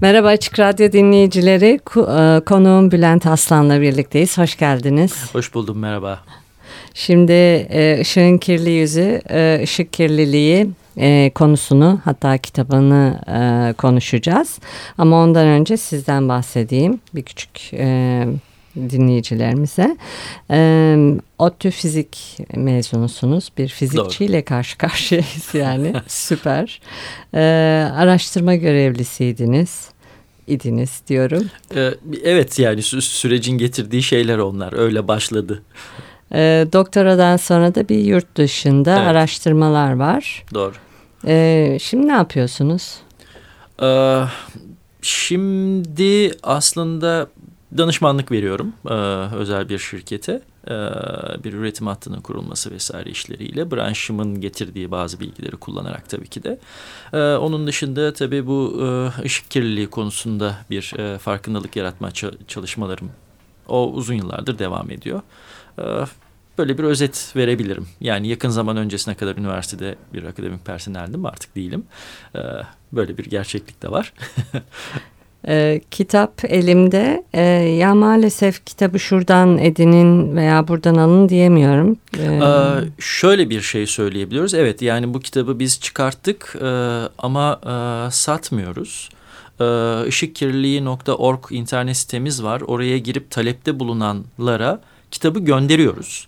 Merhaba Açık Radyo dinleyicileri. E, konuğum Bülent Aslan'la birlikteyiz. Hoş geldiniz. Hoş buldum, merhaba. Şimdi e, ışığın kirli yüzü, e, ışık kirliliği konusunu hatta kitabını konuşacağız. Ama ondan önce sizden bahsedeyim. Bir küçük dinleyicilerimize. E, ODTÜ fizik mezunusunuz. Bir fizikçiyle Doğru. karşı karşıyayız yani. Süper. E, araştırma görevlisiydiniz idiniz diyorum. Ee, evet yani sü sürecin getirdiği şeyler onlar. Öyle başladı. E, doktoradan sonra da bir yurt dışında evet. araştırmalar var. Doğru. E, şimdi ne yapıyorsunuz? Ee, şimdi aslında danışmanlık veriyorum e, özel bir şirkete. E, bir üretim hattının kurulması vesaire işleriyle branşımın getirdiği bazı bilgileri kullanarak tabii ki de. E, onun dışında tabii bu e, ışık kirliliği konusunda bir e, farkındalık yaratma çalışmalarım o uzun yıllardır devam ediyor. E, böyle bir özet verebilirim. Yani yakın zaman öncesine kadar üniversitede bir akademik personeldim artık değilim. E, böyle bir gerçeklik de var. e, kitap elimde. E, ya maalesef kitabı şuradan edinin veya buradan alın diyemiyorum. E, ee, şöyle bir şey söyleyebiliyoruz. Evet yani bu kitabı biz çıkarttık e, ama e, satmıyoruz. Işıkkirliliği.org internet sitemiz var. Oraya girip talepte bulunanlara kitabı gönderiyoruz.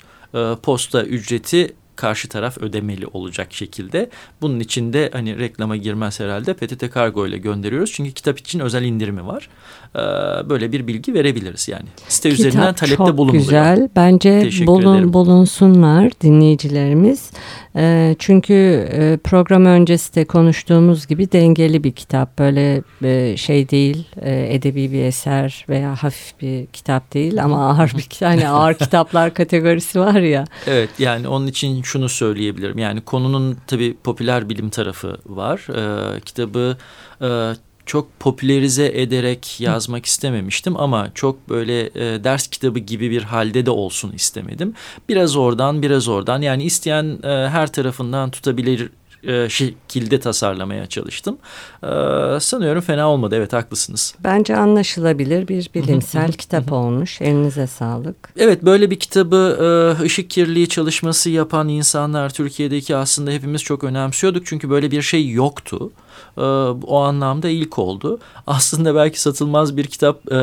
Posta ücreti karşı taraf ödemeli olacak şekilde. Bunun için de hani reklama girmez herhalde PTT Kargo ile gönderiyoruz. Çünkü kitap için özel indirimi var. Ee, böyle bir bilgi verebiliriz yani. Site kitap üzerinden talepte bulunuluyor. Güzel. Bence bulun, bulunsunlar dinleyicilerimiz. E, çünkü e, program öncesi de konuştuğumuz gibi dengeli bir kitap. Böyle e, şey değil, e, edebi bir eser veya hafif bir kitap değil ama ağır bir hani ağır kitaplar kategorisi var ya. Evet yani onun için şunu söyleyebilirim. Yani konunun tabii popüler bilim tarafı var. E, kitabı e, çok popülerize ederek yazmak istememiştim ama çok böyle e, ders kitabı gibi bir halde de olsun istemedim. Biraz oradan biraz oradan yani isteyen e, her tarafından tutabilir e, şekilde tasarlamaya çalıştım. E, sanıyorum fena olmadı. Evet haklısınız. Bence anlaşılabilir bir bilimsel kitap olmuş. Elinize sağlık. Evet böyle bir kitabı e, ışık kirliliği çalışması yapan insanlar Türkiye'deki aslında hepimiz çok önemsiyorduk. Çünkü böyle bir şey yoktu. Ee, o anlamda ilk oldu. Aslında belki satılmaz bir kitap e,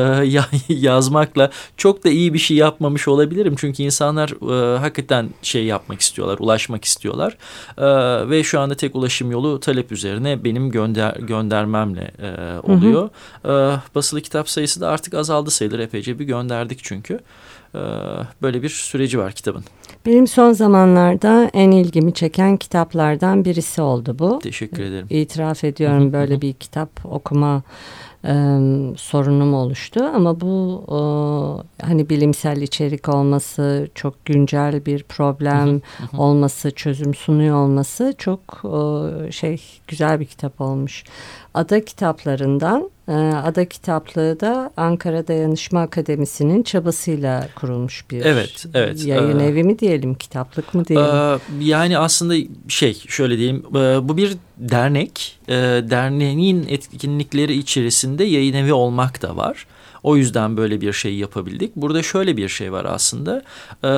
yazmakla çok da iyi bir şey yapmamış olabilirim. Çünkü insanlar e, hakikaten şey yapmak istiyorlar, ulaşmak istiyorlar. E, ve şu anda tek ulaşım yolu talep üzerine benim gönder göndermemle oluyor. Hı hı. basılı kitap sayısı da artık azaldı sayılır. Epeyce bir gönderdik çünkü. Böyle bir süreci var kitabın. Benim son zamanlarda en ilgimi çeken kitaplardan birisi oldu bu. Teşekkür ederim. İtiraf ediyorum böyle bir kitap okuma e, sorunum oluştu ama bu e, hani bilimsel içerik olması çok güncel bir problem olması çözüm sunuyor olması çok e, şey güzel bir kitap olmuş. Ada kitaplarından Ada kitaplığı da Ankara Dayanışma Akademisi'nin çabasıyla kurulmuş bir evet, evet. yayın ee, evi mi diyelim kitaplık mı diyelim? E, yani aslında şey şöyle diyeyim e, bu bir dernek e, derneğin etkinlikleri içerisinde yayın evi olmak da var. O yüzden böyle bir şey yapabildik. Burada şöyle bir şey var aslında. E,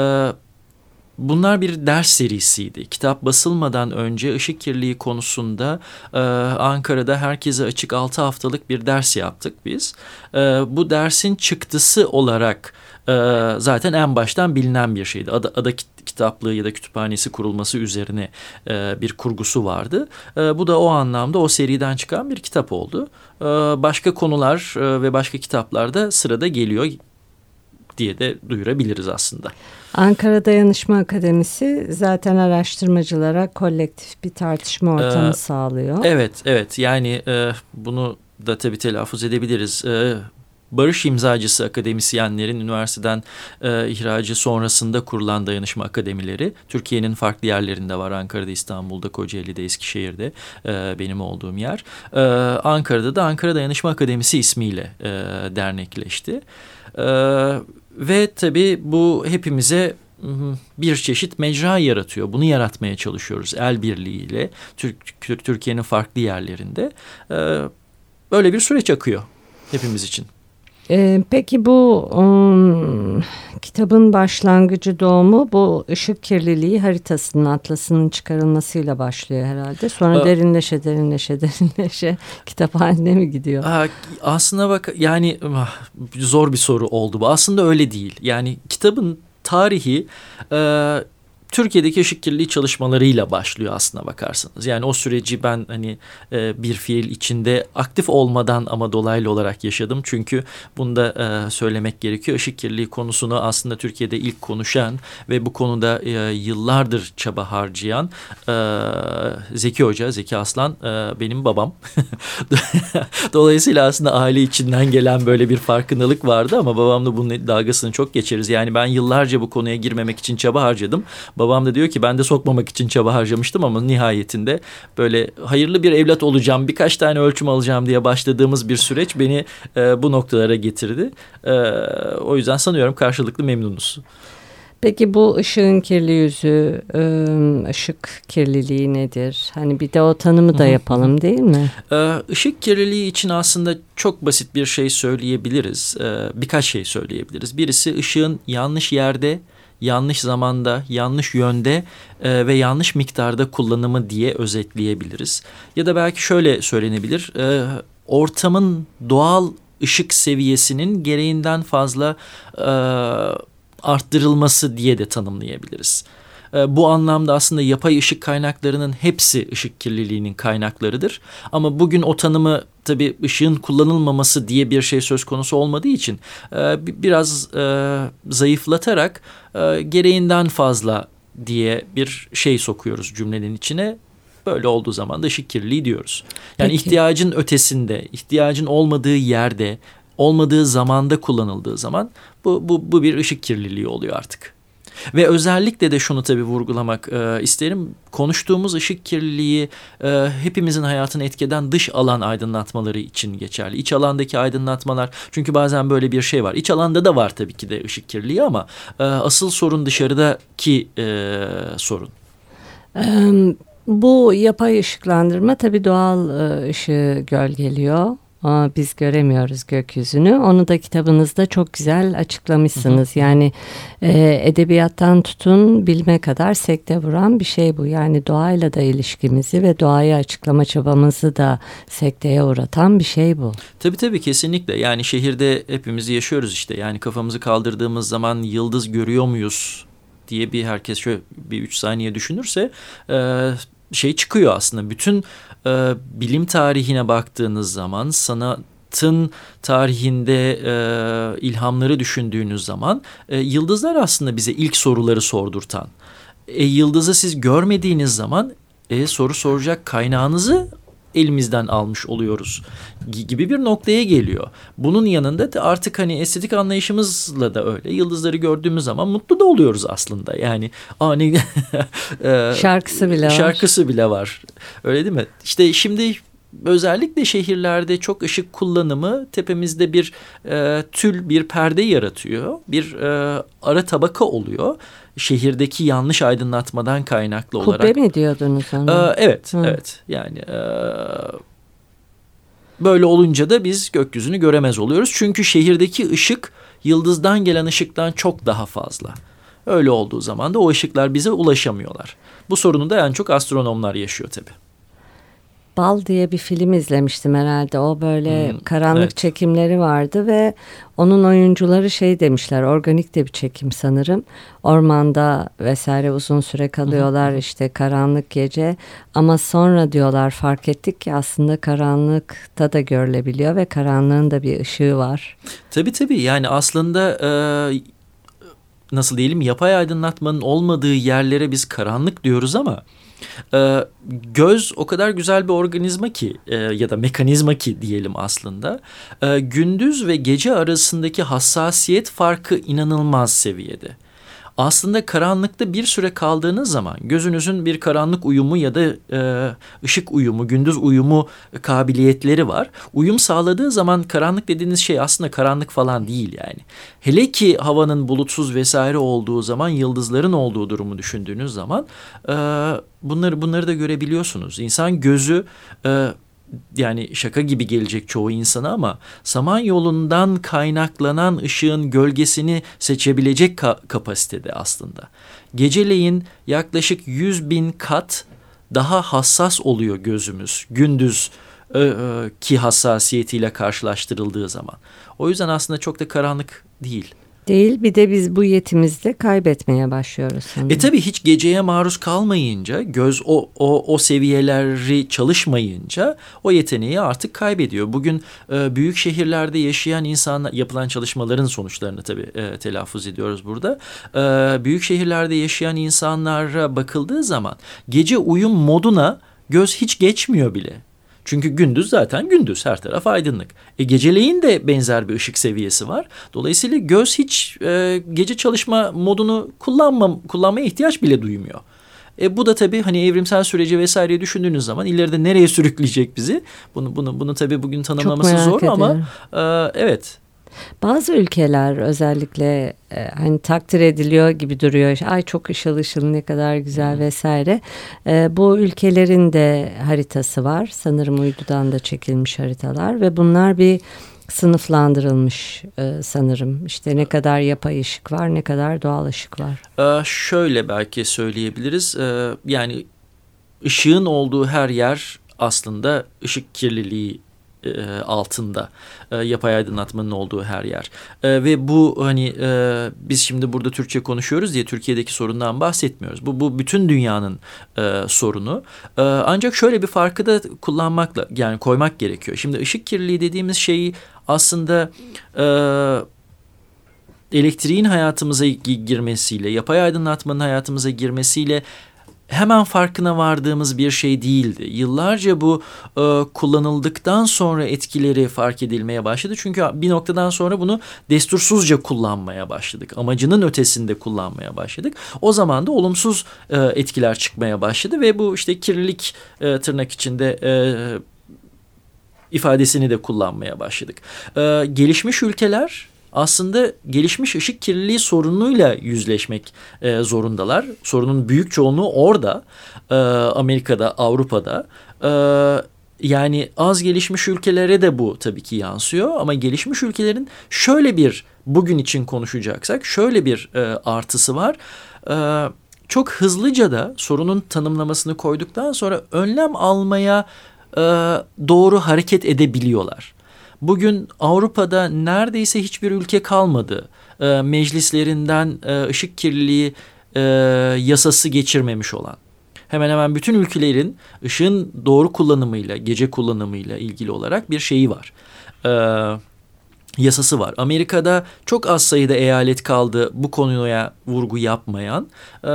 Bunlar bir ders serisiydi. Kitap basılmadan önce ışık kirliliği konusunda e, Ankara'da herkese açık 6 haftalık bir ders yaptık biz. E, bu dersin çıktısı olarak e, zaten en baştan bilinen bir şeydi. Ada, ada kitaplığı ya da kütüphanesi kurulması üzerine e, bir kurgusu vardı. E, bu da o anlamda o seriden çıkan bir kitap oldu. E, başka konular e, ve başka kitaplar da sırada geliyor diye de duyurabiliriz aslında. Ankara Dayanışma Akademisi zaten araştırmacılara kolektif bir tartışma ortamı ee, sağlıyor. Evet, evet. Yani e, bunu da tabii telaffuz edebiliriz. E, barış imzacısı akademisyenlerin üniversiteden e, ihracı sonrasında kurulan dayanışma akademileri Türkiye'nin farklı yerlerinde var. Ankara'da, İstanbul'da, Kocaeli'de, Eskişehir'de e, benim olduğum yer. E, Ankara'da da Ankara Dayanışma Akademisi ismiyle e, dernekleşti. E, ve tabii bu hepimize bir çeşit mecra yaratıyor. Bunu yaratmaya çalışıyoruz el birliğiyle Türkiye'nin farklı yerlerinde. E, böyle bir süreç akıyor hepimiz için. Ee, peki bu um, kitabın başlangıcı doğumu bu ışık kirliliği haritasının atlasının çıkarılmasıyla başlıyor herhalde. Sonra Aa, derinleşe derinleşe derinleşe kitap haline mi gidiyor? Aslında bak yani ah, zor bir soru oldu bu. Aslında öyle değil. Yani kitabın tarihi... E, Türkiye'deki ışık kirliliği çalışmalarıyla başlıyor aslına bakarsanız. Yani o süreci ben hani e, bir fiil içinde aktif olmadan ama dolaylı olarak yaşadım. Çünkü bunu da e, söylemek gerekiyor. Işık kirliliği konusunu aslında Türkiye'de ilk konuşan ve bu konuda e, yıllardır çaba harcayan e, Zeki Hoca, Zeki Aslan e, benim babam. Dolayısıyla aslında aile içinden gelen böyle bir farkındalık vardı ama babamla bunun dalgasını çok geçeriz. Yani ben yıllarca bu konuya girmemek için çaba harcadım. Babam da diyor ki ben de sokmamak için çaba harcamıştım ama nihayetinde böyle hayırlı bir evlat olacağım birkaç tane ölçüm alacağım diye başladığımız bir süreç beni e, bu noktalara getirdi. E, o yüzden sanıyorum karşılıklı memnunuz. Peki bu ışığın kirli yüzü, ışık kirliliği nedir? Hani bir de o tanımı da yapalım değil mi? Işık kirliliği için aslında çok basit bir şey söyleyebiliriz. Birkaç şey söyleyebiliriz. Birisi ışığın yanlış yerde yanlış zamanda, yanlış yönde e, ve yanlış miktarda kullanımı diye özetleyebiliriz. Ya da belki şöyle söylenebilir, e, ortamın doğal ışık seviyesinin gereğinden fazla e, arttırılması diye de tanımlayabiliriz. E, bu anlamda aslında yapay ışık kaynaklarının hepsi ışık kirliliğinin kaynaklarıdır. Ama bugün o tanımı tabii ışığın kullanılmaması diye bir şey söz konusu olmadığı için e, biraz e, zayıflatarak e, gereğinden fazla diye bir şey sokuyoruz cümlenin içine. Böyle olduğu zaman da ışık kirliliği diyoruz. Yani Peki. ihtiyacın ötesinde, ihtiyacın olmadığı yerde, olmadığı zamanda kullanıldığı zaman bu, bu, bu bir ışık kirliliği oluyor artık. Ve özellikle de şunu tabii vurgulamak e, isterim. Konuştuğumuz ışık kirliliği e, hepimizin hayatını etkeden dış alan aydınlatmaları için geçerli. İç alandaki aydınlatmalar çünkü bazen böyle bir şey var. İç alanda da var tabii ki de ışık kirliliği ama e, asıl sorun dışarıdaki e, sorun. Bu yapay ışıklandırma tabii doğal e, ışığı gölgeliyor biz göremiyoruz gökyüzünü. Onu da kitabınızda çok güzel açıklamışsınız. Hı hı. Yani e, edebiyattan tutun bilme kadar sekte vuran bir şey bu. Yani doğayla da ilişkimizi ve doğayı açıklama çabamızı da sekteye uğratan bir şey bu. Tabii tabii kesinlikle. Yani şehirde hepimiz yaşıyoruz işte. Yani kafamızı kaldırdığımız zaman yıldız görüyor muyuz diye bir herkes şöyle bir üç saniye düşünürse... E, şey çıkıyor aslında. Bütün e, bilim tarihine baktığınız zaman sanatın tarihinde e, ilhamları düşündüğünüz zaman e, yıldızlar aslında bize ilk soruları sordurtan. E, yıldızı siz görmediğiniz zaman e, soru soracak kaynağınızı elimizden almış oluyoruz gibi bir noktaya geliyor. Bunun yanında da artık hani estetik anlayışımızla da öyle. Yıldızları gördüğümüz zaman mutlu da oluyoruz aslında. Yani ani e, şarkısı bile var. Şarkısı bile var. Öyle değil mi? İşte şimdi özellikle şehirlerde çok ışık kullanımı tepemizde bir e, tül bir perde yaratıyor. Bir e, ara tabaka oluyor. Şehirdeki yanlış aydınlatmadan kaynaklı Kubbe olarak. Kubbe mi diyordunuz ona? E, evet, Hı. evet. Yani e, böyle olunca da biz gökyüzünü göremez oluyoruz. Çünkü şehirdeki ışık yıldızdan gelen ışıktan çok daha fazla. Öyle olduğu zaman da o ışıklar bize ulaşamıyorlar. Bu sorunu da en çok astronomlar yaşıyor tabii. Bal diye bir film izlemiştim herhalde. O böyle Hmm, karanlık evet. çekimleri vardı ve onun oyuncuları şey demişler. Organik de bir çekim sanırım. Ormanda vesaire uzun süre kalıyorlar işte karanlık gece. Ama sonra diyorlar fark ettik ki aslında karanlıkta da görülebiliyor ve karanlığın da bir ışığı var. Tabii tabii yani aslında e, nasıl diyelim yapay aydınlatmanın olmadığı yerlere biz karanlık diyoruz ama e, göz o kadar güzel bir organizma ki e, ya da mekanizma ki diyelim aslında e, gündüz ve gece arasındaki hassasiyet farkı inanılmaz seviyede. Aslında karanlıkta bir süre kaldığınız zaman gözünüzün bir karanlık uyumu ya da e, ışık uyumu, gündüz uyumu kabiliyetleri var. Uyum sağladığı zaman karanlık dediğiniz şey aslında karanlık falan değil yani. Hele ki havanın bulutsuz vesaire olduğu zaman, yıldızların olduğu durumu düşündüğünüz zaman e, bunları bunları da görebiliyorsunuz. İnsan gözü e, yani şaka gibi gelecek çoğu insana ama samanyolundan kaynaklanan ışığın gölgesini seçebilecek ka- kapasitede aslında. Geceleyin yaklaşık 100 bin kat daha hassas oluyor gözümüz gündüz e, e, ki hassasiyetiyle karşılaştırıldığı zaman. O yüzden aslında çok da karanlık değil. Değil bir de biz bu yetimizde kaybetmeye başlıyoruz sanırım. E tabii hiç geceye maruz kalmayınca göz o, o, o seviyeleri çalışmayınca o yeteneği artık kaybediyor. Bugün e, büyük şehirlerde yaşayan insanlar yapılan çalışmaların sonuçlarını tabii e, telaffuz ediyoruz burada. E, büyük şehirlerde yaşayan insanlara bakıldığı zaman gece uyum moduna göz hiç geçmiyor bile. Çünkü gündüz zaten gündüz her taraf aydınlık. E geceleyin de benzer bir ışık seviyesi var. Dolayısıyla göz hiç e, gece çalışma modunu kullanma, kullanmaya ihtiyaç bile duymuyor. E bu da tabii hani evrimsel süreci vesaireyi düşündüğünüz zaman ileride nereye sürükleyecek bizi? Bunu bunu bunu tabii bugün tanımlaması zor ama ediyorum. e, evet. Bazı ülkeler özellikle e, hani takdir ediliyor gibi duruyor. Ay çok ışıl ışıl ne kadar güzel vesaire. E, bu ülkelerin de haritası var. Sanırım uydudan da çekilmiş haritalar ve bunlar bir sınıflandırılmış e, sanırım. İşte ne kadar yapay ışık var, ne kadar doğal ışık var. E, şöyle belki söyleyebiliriz. E, yani ışığın olduğu her yer aslında ışık kirliliği e, altında e, yapay aydınlatmanın olduğu her yer. E, ve bu hani biz şimdi burada Türkçe konuşuyoruz diye Türkiye'deki sorundan bahsetmiyoruz. Bu bu bütün dünyanın sorunu. Ancak şöyle bir farkı da kullanmakla yani koymak gerekiyor. Şimdi ışık kirliliği dediğimiz şeyi aslında elektriğin hayatımıza girmesiyle yapay aydınlatmanın hayatımıza girmesiyle hemen farkına vardığımız bir şey değildi. Yıllarca bu e, kullanıldıktan sonra etkileri fark edilmeye başladı. Çünkü bir noktadan sonra bunu destursuzca kullanmaya başladık. Amacının ötesinde kullanmaya başladık. O zaman da olumsuz e, etkiler çıkmaya başladı ve bu işte kirlilik e, tırnak içinde e, ifadesini de kullanmaya başladık. E, gelişmiş ülkeler aslında gelişmiş ışık kirliliği sorunuyla yüzleşmek e, zorundalar. Sorunun büyük çoğunluğu orada, e, Amerika'da, Avrupa'da. E, yani az gelişmiş ülkelere de bu tabii ki yansıyor ama gelişmiş ülkelerin şöyle bir bugün için konuşacaksak şöyle bir e, artısı var. E, çok hızlıca da sorunun tanımlamasını koyduktan sonra önlem almaya e, doğru hareket edebiliyorlar. Bugün Avrupa'da neredeyse hiçbir ülke kalmadı. E, meclislerinden e, ışık kirliliği e, yasası geçirmemiş olan. Hemen hemen bütün ülkelerin ışığın doğru kullanımıyla, gece kullanımıyla ilgili olarak bir şeyi var. E, yasası var. Amerika'da çok az sayıda eyalet kaldı bu konuya vurgu yapmayan. E,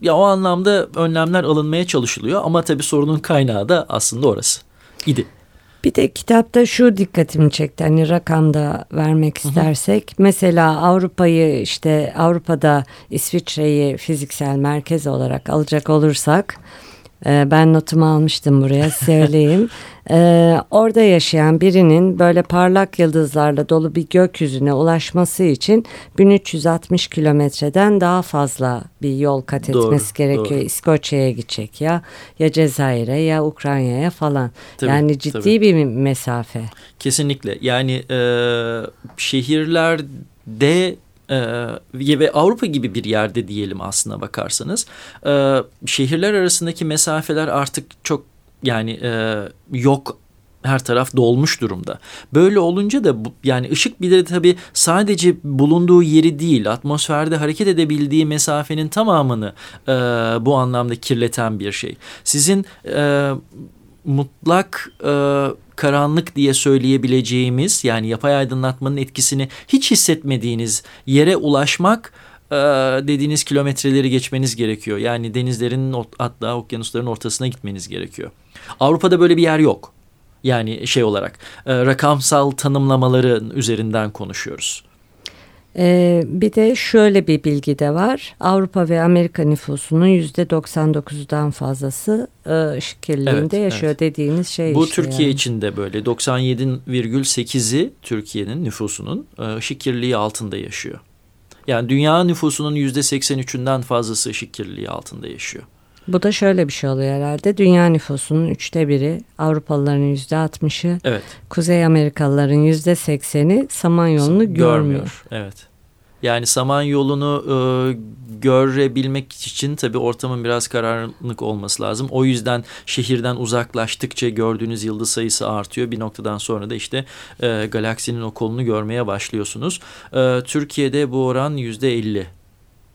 ya o anlamda önlemler alınmaya çalışılıyor ama tabii sorunun kaynağı da aslında orası idi. Bir de kitapta şu dikkatimi çekti hani rakamda vermek istersek. Hı hı. Mesela Avrupa'yı işte Avrupa'da İsviçre'yi fiziksel merkez olarak alacak olursak ben notumu almıştım buraya söyleyeyim. ee, orada yaşayan birinin böyle parlak yıldızlarla dolu bir gökyüzüne ulaşması için 1360 kilometreden daha fazla bir yol kat etmesi doğru, gerekiyor. Doğru. İskoçya'ya gidecek ya ya Cezayir'e ya Ukrayna'ya falan. Tabii, yani ciddi tabii. bir mesafe. Kesinlikle yani e, şehirlerde ee, ve Avrupa gibi bir yerde diyelim aslına bakarsanız e, şehirler arasındaki mesafeler artık çok yani e, yok her taraf dolmuş durumda. Böyle olunca da bu, yani ışık bir de tabii sadece bulunduğu yeri değil atmosferde hareket edebildiği mesafenin tamamını e, bu anlamda kirleten bir şey. Sizin e, mutlak e, karanlık diye söyleyebileceğimiz yani yapay aydınlatmanın etkisini hiç hissetmediğiniz yere ulaşmak e, dediğiniz kilometreleri geçmeniz gerekiyor. Yani denizlerin hatta okyanusların ortasına gitmeniz gerekiyor. Avrupa'da böyle bir yer yok. Yani şey olarak e, rakamsal tanımlamaların üzerinden konuşuyoruz. Ee, bir de şöyle bir bilgi de var. Avrupa ve Amerika nüfusunun yüzde 99'dan fazlası e, ışık kirliliğinde evet, yaşıyor evet. dediğiniz şey. Bu işte Türkiye yani. için de böyle 97,8'i Türkiye'nin nüfusunun e, ışık kirliliği altında yaşıyor. Yani dünya nüfusunun yüzde 83'ünden fazlası ışık kirliliği altında yaşıyor. Bu da şöyle bir şey oluyor herhalde. Dünya nüfusunun üçte biri, Avrupalıların yüzde altmışı, evet. Kuzey Amerikalıların yüzde sekseni Samanyolu'nu görmüyor. görmüyor. Evet. Yani Samanyolu'nu e, görebilmek için tabii ortamın biraz karanlık olması lazım. O yüzden şehirden uzaklaştıkça gördüğünüz yıldız sayısı artıyor. Bir noktadan sonra da işte e, galaksinin o kolunu görmeye başlıyorsunuz. E, Türkiye'de bu oran yüzde elli.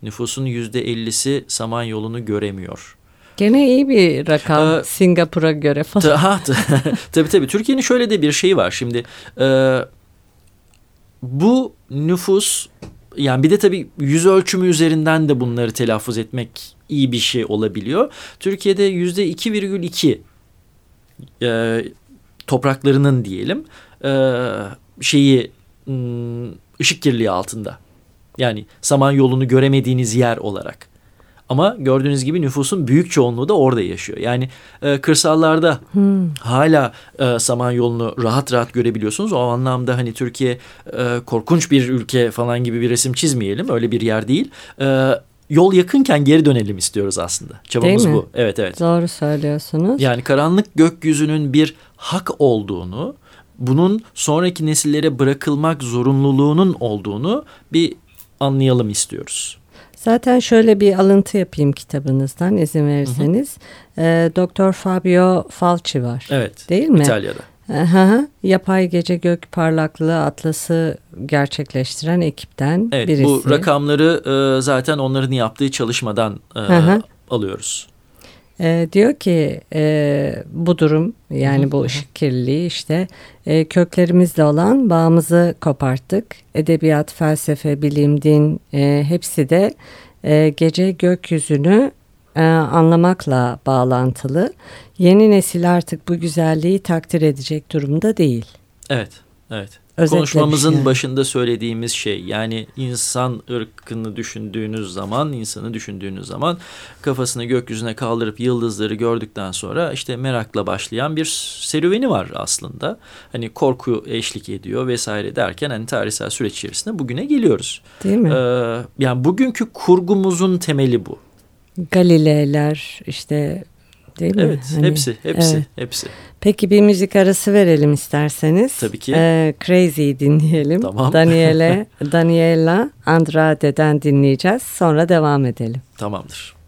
Nüfusun yüzde ellisi Samanyolu'nu göremiyor. Gene iyi bir rakam ee, Singapur'a göre falan. Ha, tabii tabii. Türkiye'nin şöyle de bir şeyi var. Şimdi e, bu nüfus yani bir de tabii yüz ölçümü üzerinden de bunları telaffuz etmek iyi bir şey olabiliyor. Türkiye'de yüzde 2,2 e, topraklarının diyelim e, şeyi ışık kirliliği altında. Yani saman yolunu göremediğiniz yer olarak. Ama gördüğünüz gibi nüfusun büyük çoğunluğu da orada yaşıyor. Yani e, kırsallarda hmm. hala e, Samanyolu'nu rahat rahat görebiliyorsunuz. O anlamda hani Türkiye e, korkunç bir ülke falan gibi bir resim çizmeyelim. Öyle bir yer değil. E, yol yakınken geri dönelim istiyoruz aslında. Çabamız bu. Evet evet. Doğru söylüyorsunuz. Yani karanlık gökyüzünün bir hak olduğunu, bunun sonraki nesillere bırakılmak zorunluluğunun olduğunu bir anlayalım istiyoruz. Zaten şöyle bir alıntı yapayım kitabınızdan izin verirseniz. Hı hı. E, Doktor Fabio Falci var. Evet. Değil mi? İtalya'da. Aha, yapay gece gök parlaklığı atlası gerçekleştiren ekipten evet, birisi. Bu rakamları e, zaten onların yaptığı çalışmadan e, alıyoruz. E, diyor ki e, bu durum yani bu ışık kirliliği işte e, köklerimizle olan bağımızı koparttık. Edebiyat, felsefe, bilim, din e, hepsi de e, gece gökyüzünü e, anlamakla bağlantılı. Yeni nesil artık bu güzelliği takdir edecek durumda değil. Evet, evet. Konuşmamızın yani. başında söylediğimiz şey yani insan ırkını düşündüğünüz zaman, insanı düşündüğünüz zaman kafasını gökyüzüne kaldırıp yıldızları gördükten sonra işte merakla başlayan bir serüveni var aslında. Hani korku eşlik ediyor vesaire derken hani tarihsel süreç içerisinde bugüne geliyoruz. Değil mi? Ee, yani bugünkü kurgumuzun temeli bu. Galileler işte değil mi? Evet, hani, hepsi, hepsi, evet. hepsi. Peki bir müzik arası verelim isterseniz. Tabii ki. Ee, Crazy dinleyelim. Tamam. Daniele, Daniela Andrade'den dinleyeceğiz. Sonra devam edelim. Tamamdır.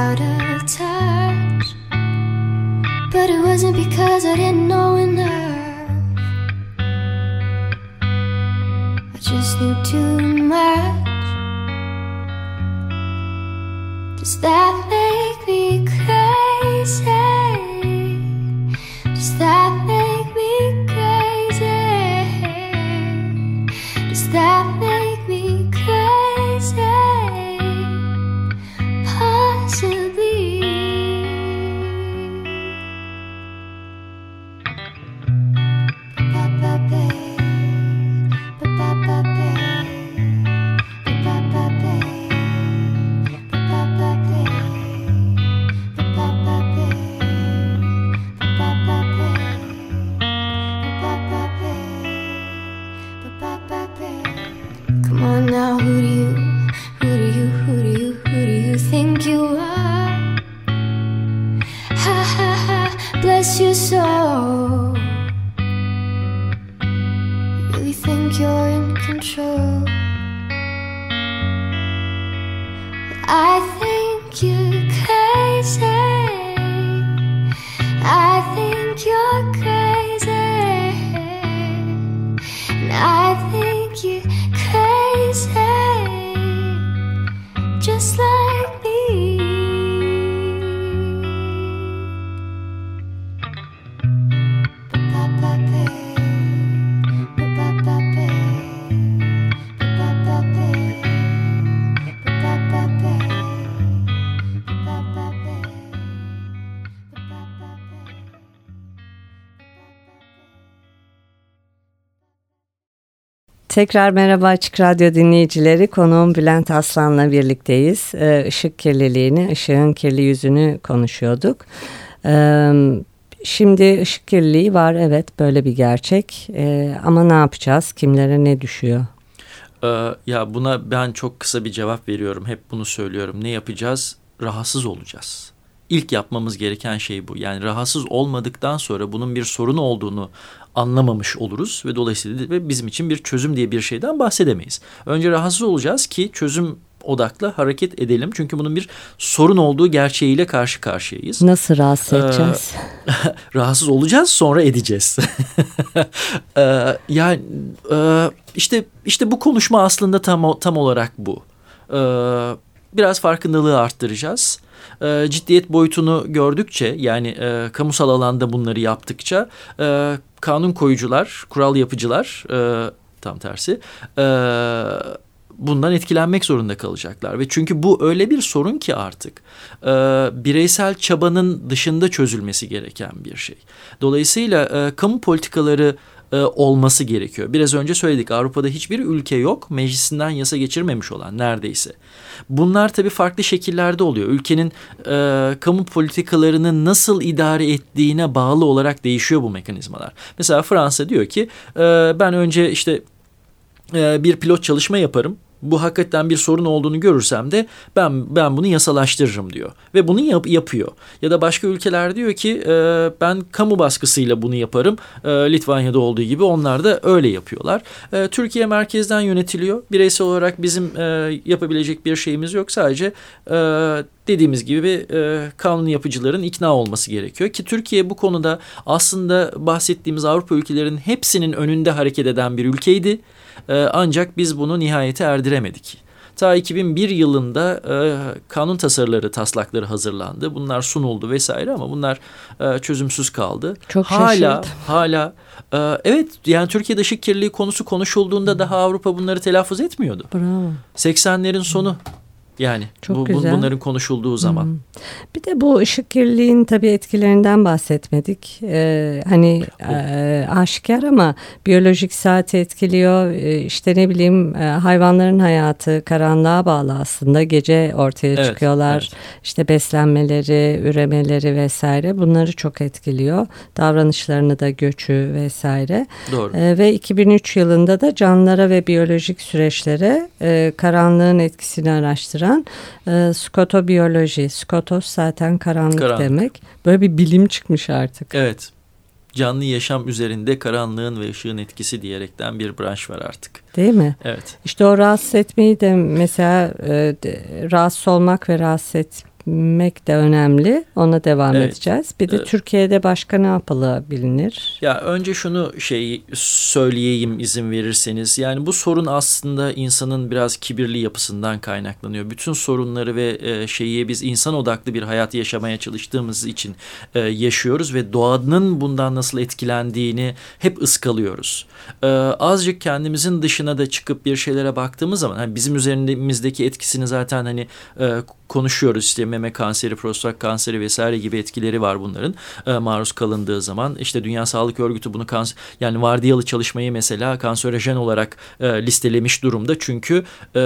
out of touch. But it wasn't because I didn't know enough. I just knew too much. Just that Tekrar merhaba Açık Radyo dinleyicileri. Konuğum Bülent Aslan'la birlikteyiz. Işık kirliliğini, ışığın kirli yüzünü konuşuyorduk. Şimdi ışık kirliliği var evet böyle bir gerçek. Ama ne yapacağız? Kimlere ne düşüyor? Ya buna ben çok kısa bir cevap veriyorum. Hep bunu söylüyorum. Ne yapacağız? Rahatsız olacağız. İlk yapmamız gereken şey bu. Yani rahatsız olmadıktan sonra bunun bir sorun olduğunu anlamamış oluruz ve dolayısıyla ve bizim için bir çözüm diye bir şeyden bahsedemeyiz. Önce rahatsız olacağız ki çözüm odaklı hareket edelim. Çünkü bunun bir sorun olduğu gerçeğiyle karşı karşıyayız. Nasıl rahatsız edeceğiz? Ee, rahatsız olacağız sonra edeceğiz. ee, yani e, işte işte bu konuşma aslında tam tam olarak bu. Ee, biraz farkındalığı arttıracağız e, ciddiyet boyutunu gördükçe yani e, kamusal alanda bunları yaptıkça e, kanun koyucular, kural yapıcılar e, tam tersi e, bundan etkilenmek zorunda kalacaklar. Ve çünkü bu öyle bir sorun ki artık e, bireysel çabanın dışında çözülmesi gereken bir şey. Dolayısıyla e, kamu politikaları e, olması gerekiyor. Biraz önce söyledik Avrupa'da hiçbir ülke yok meclisinden yasa geçirmemiş olan neredeyse. Bunlar tabii farklı şekillerde oluyor. Ülkenin e, kamu politikalarını nasıl idare ettiğine bağlı olarak değişiyor bu mekanizmalar. Mesela Fransa diyor ki e, ben önce işte e, bir pilot çalışma yaparım bu hakikaten bir sorun olduğunu görürsem de ben ben bunu yasalaştırırım diyor ve bunu yap, yapıyor. Ya da başka ülkeler diyor ki e, ben kamu baskısıyla bunu yaparım. E, Litvanya'da olduğu gibi onlar da öyle yapıyorlar. E, Türkiye merkezden yönetiliyor. Bireysel olarak bizim e, yapabilecek bir şeyimiz yok. Sadece e, dediğimiz gibi e, kanun yapıcıların ikna olması gerekiyor ki Türkiye bu konuda aslında bahsettiğimiz Avrupa ülkelerinin hepsinin önünde hareket eden bir ülkeydi. E, ancak biz bunu nihayete erdiremedik. Ta 2001 yılında e, kanun tasarıları, taslakları hazırlandı. Bunlar sunuldu vesaire ama bunlar e, çözümsüz kaldı. Çok hala şaşırdım. hala e, evet yani Türkiye'de ışık kirliliği konusu konuşulduğunda daha Avrupa bunları telaffuz etmiyordu. Bravo. 80'lerin sonu. Yani Çok bu, güzel. bunların konuşulduğu zaman. Hmm. Bir de bu ışık kirliliğinin tabii etkilerinden bahsetmedik. Ee, hani e, aşikar ama biyolojik saati etkiliyor. Ee, işte ne bileyim e, hayvanların hayatı karanlığa bağlı aslında. Gece ortaya Evet, çıkıyorlar. evet. İşte beslenmeleri, üremeleri vesaire bunları çok etkiliyor. Davranışlarını da göçü vesaire. Doğru. Ee, ve 2003 yılında da canlılara ve biyolojik süreçlere e, karanlığın etkisini araştıran e, skotobiyoloji. Skotos zaten karanlık, Karanlık. demek. Böyle bir bilim çıkmış artık. Evet. Canlı yaşam üzerinde karanlığın ve ışığın etkisi diyerekten bir branş var artık. Değil mi? Evet. İşte o rahatsız etmeyi de mesela e, rahatsız olmak ve rahatsız etmek de önemli. Ona devam Evet. edeceğiz. Bir de Evet. Türkiye'de başka ne yapılabilir? Ya önce şunu şey söyleyeyim izin verirseniz. Yani bu sorun aslında insanın biraz kibirli yapısından kaynaklanıyor. Bütün sorunları ve e, şeyi biz insan odaklı bir hayat yaşamaya çalıştığımız için e, yaşıyoruz ve doğanın bundan nasıl etkilendiğini hep ıskalıyoruz. E, azıcık kendimizin dışına da çıkıp bir şeylere baktığımız zaman hani bizim üzerimizdeki etkisini zaten hani e, konuşuyoruz işte meme kanseri, prostat kanseri vesaire gibi etkileri var bunların e, maruz kalındığı zaman. İşte Dünya Sağlık Örgütü bunu kanser yani vardiyalı çalışmayı mesela kanserojen olarak e, listelemiş durumda. Çünkü e,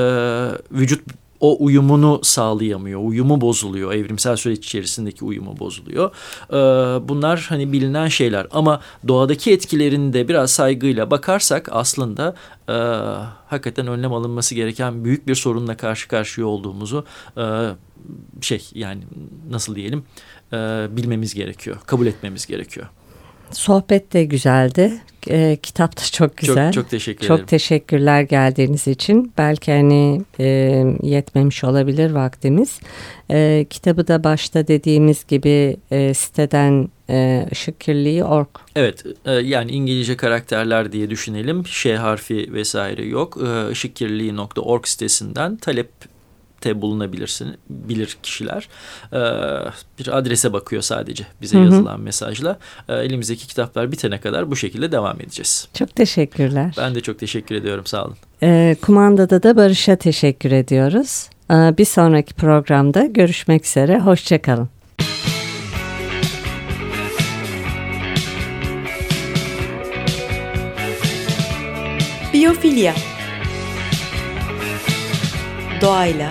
vücut o uyumunu sağlayamıyor. Uyumu bozuluyor. Evrimsel süreç içerisindeki uyumu bozuluyor. Ee, bunlar hani bilinen şeyler ama doğadaki etkilerinde biraz saygıyla bakarsak aslında e, hakikaten önlem alınması gereken büyük bir sorunla karşı karşıya olduğumuzu e, şey yani nasıl diyelim e, bilmemiz gerekiyor. Kabul etmemiz gerekiyor. Sohbet de güzeldi. E, kitap da çok güzel. Çok, çok teşekkür çok ederim. teşekkürler geldiğiniz için. Belki hani e, yetmemiş olabilir vaktimiz. E, kitabı da başta dediğimiz gibi e, siteden e, ışık kirliliği org. Evet e, yani İngilizce karakterler diye düşünelim. Ş harfi vesaire yok. E, ışıkkirliliği.org sitesinden talep te bulunabilirsin bilir kişiler ee, bir adrese bakıyor sadece bize Hı hı. yazılan mesajla Ee, elimizdeki kitaplar bitene kadar bu şekilde devam edeceğiz. Çok teşekkürler. Ben de çok teşekkür ediyorum sağ olun. E, kumandada da Barış'a teşekkür ediyoruz. E, bir sonraki programda görüşmek üzere. Hoşçakalın. Biyofilya Doğayla,